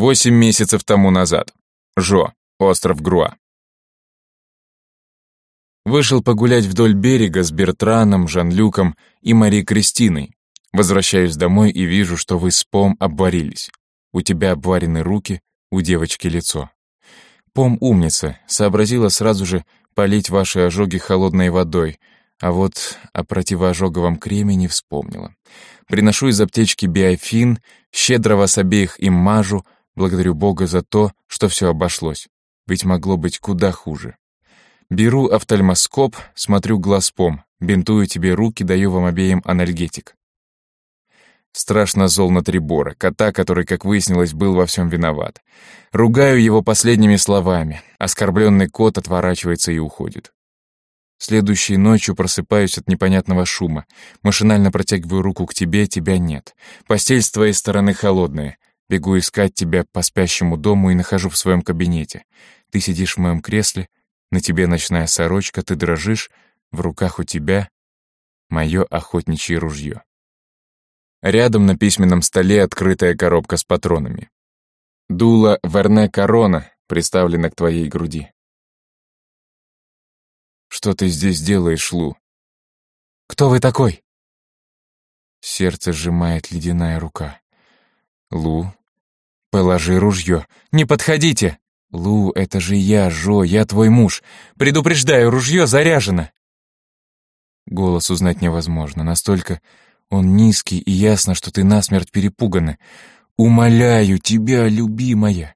Восемь месяцев тому назад. Жо, остров Груа. Вышел погулять вдоль берега с Бертраном, Жан-Люком и Мари Кристиной. Возвращаюсь домой и вижу, что вы с Пом обварились. У тебя обварены руки, у девочки лицо. Пом умница, сообразила сразу же полить ваши ожоги холодной водой, а вот о противоожоговом креме не вспомнила. Приношу из аптечки биофин, щедро вас обеих им мажу, благодарю Бога за то, что все обошлось. Ведь могло быть куда хуже. Беру офтальмоскоп, смотрю глазпом, бинтую тебе руки, даю вам обеим анальгетик. Страшно зол на Трибора, кота, который, как выяснилось, был во всем виноват. Ругаю его последними словами. Оскорбленный кот отворачивается и уходит. Следующей ночью просыпаюсь от непонятного шума. Машинально протягиваю руку к тебе, тебя нет. Постель с твоей стороны холодная. Бегу искать тебя по спящему дому и нахожу в своем кабинете. Ты сидишь в моем кресле, на тебе ночная сорочка, ты дрожишь, в руках у тебя мое охотничье ружье. Рядом на письменном столе открытая коробка с патронами. Дуло Верне Корона приставлено к твоей груди. «Что ты здесь делаешь, Лу?» «Кто вы такой?» Сердце сжимает ледяная рука. «Лу, положи ружье. Не подходите!» «Лу, это же я, Жо, я твой муж. Предупреждаю, ружье заряжено!» Голос узнать невозможно, настолько он низкий, и ясно, что ты насмерть перепугана. Умоляю тебя, любимая.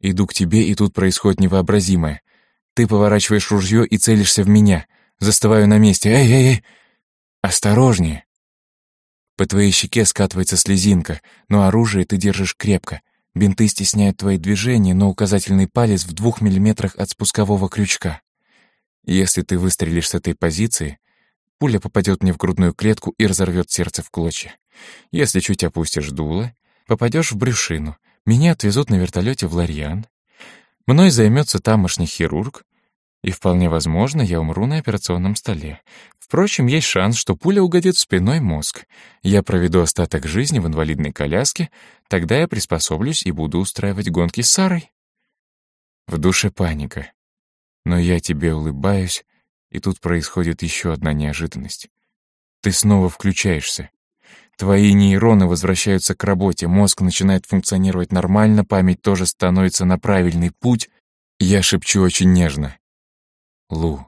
Иду к тебе, и тут происходит невообразимое. Ты поворачиваешь ружье и целишься в меня. Застываю на месте. Эй, эй, эй! Осторожнее! По твоей щеке скатывается слезинка, но оружие ты держишь крепко. Бинты стесняют твои движения, но указательный палец в двух миллиметрах от спускового крючка. Если ты выстрелишь с этой позиции, Пуля попадет мне в грудную клетку и разорвет сердце в клочья. Если чуть опустишь дуло, попадешь в брюшину. Меня отвезут на вертолете в Ларьян. Мной займется тамошний хирург, и вполне возможно, я умру на операционном столе. Впрочем, есть шанс, что пуля угодит в спиной мозг. Я проведу остаток жизни в инвалидной коляске, тогда я приспособлюсь и буду устраивать гонки с Сарой. В душе паника. Но я тебе улыбаюсь, и тут происходит еще одна неожиданность. Ты снова включаешься. Твои нейроны возвращаются к работе, мозг начинает функционировать нормально, память тоже становится на правильный путь. Я шепчу очень нежно. Лу,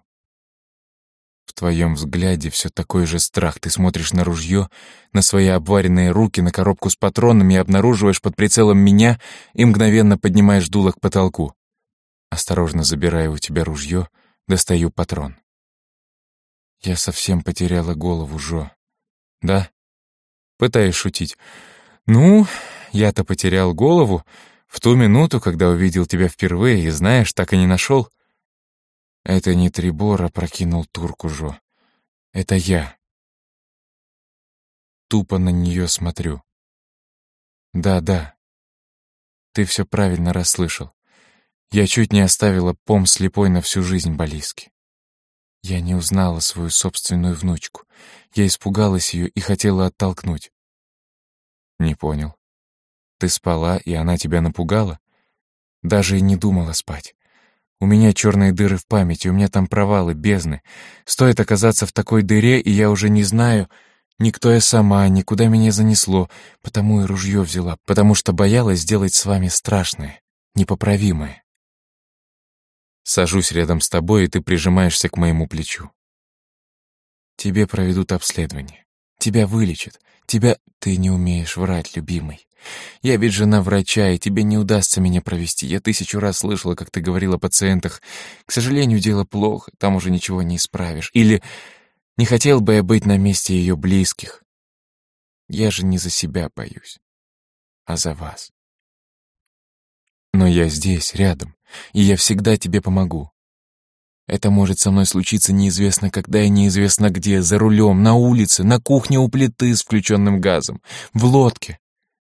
в твоем взгляде все такой же страх. Ты смотришь на ружье, на свои обваренные руки, на коробку с патронами обнаруживаешь под прицелом меня и мгновенно поднимаешь дуло к потолку. Осторожно забираю у тебя ружье, достаю патрон. Я совсем потеряла голову, Жо. Да? Пытаюсь шутить. Ну, я-то потерял голову в ту минуту, когда увидел тебя впервые, и, знаешь, так и не нашел. Это не Трибора прокинул турку, Жо. Это я. Тупо на нее смотрю. Да, да. Ты все правильно расслышал. Я чуть не оставила пом слепой на всю жизнь Балиски. Я не узнала свою собственную внучку. Я испугалась ее и хотела оттолкнуть. Не понял. Ты спала, и она тебя напугала? Даже и не думала спать. У меня черные дыры в памяти, у меня там провалы, бездны. Стоит оказаться в такой дыре, и я уже не знаю, никто я сама, никуда меня занесло, потому и ружье взяла, потому что боялась сделать с вами страшное, непоправимое. Сажусь рядом с тобой, и ты прижимаешься к моему плечу. Тебе проведут обследование. Тебя вылечат. Тебя... Ты не умеешь врать, любимый. Я ведь жена врача, и тебе не удастся меня провести. Я тысячу раз слышала, как ты говорила о пациентах. К сожалению, дело плохо, там уже ничего не исправишь. Или не хотел бы я быть на месте ее близких. Я же не за себя боюсь, а за вас. Но я здесь, рядом, и я всегда тебе помогу. Это может со мной случиться неизвестно когда и неизвестно где, за рулем, на улице, на кухне у плиты с включенным газом, в лодке.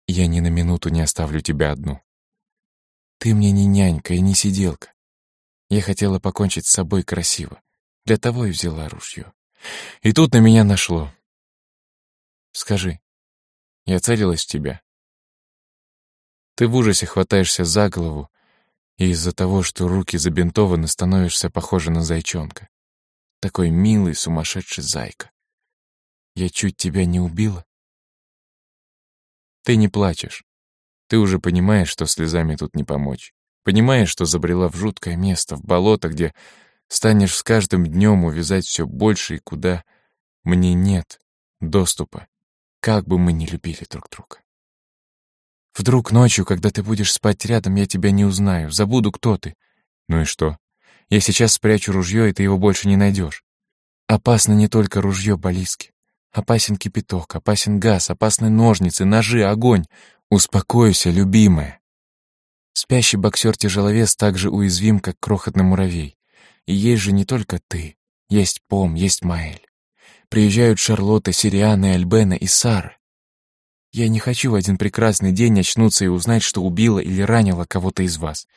Я ни на минуту не оставлю тебя одну. Ты мне не нянька и не сиделка. Я хотела покончить с собой красиво. Для того и взяла ружье. И тут на меня нашло. Скажи, я целилась в тебя? Ты в ужасе хватаешься за голову, и из-за того, что руки забинтованы, становишься похожа на зайчонка. Такой милый, сумасшедший зайка. Я чуть тебя не убила. Ты не плачешь. Ты уже понимаешь, что слезами тут не помочь. Понимаешь, что забрела в жуткое место, в болото, где станешь с каждым днем увязать все больше и куда мне нет доступа, как бы мы ни любили друг друга. Вдруг ночью, когда ты будешь спать рядом, я тебя не узнаю, забуду, кто ты. Ну и что? Я сейчас спрячу ружье, и ты его больше не найдешь. Опасно не только ружье, Болиски. Опасен кипяток, опасен газ, опасны ножницы, ножи, огонь. Успокойся, любимая. Спящий боксер-тяжеловес так же уязвим, как крохотный муравей. И есть же не только ты. Есть Пом, есть Маэль. Приезжают Шарлотта, Сириана, Альбена и Сара. Я не хочу в один прекрасный день очнуться и узнать, что убила или ранила кого-то из вас.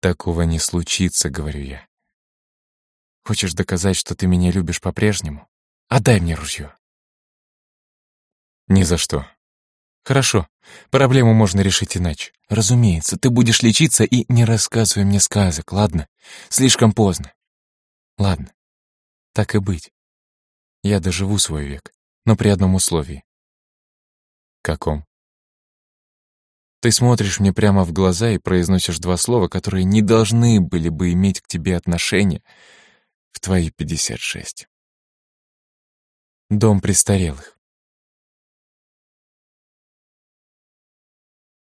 Такого не случится, говорю я. Хочешь доказать, что ты меня любишь по-прежнему? Отдай мне ружье. Ни за что. Хорошо, проблему можно решить иначе. Разумеется, ты будешь лечиться и не рассказывай мне сказок, ладно? Слишком поздно. Ладно, так и быть. Я доживу свой век, но при одном условии. Каком? Ты смотришь мне прямо в глаза и произносишь два слова, которые не должны были бы иметь к тебе отношения в твои 56. Дом престарелых.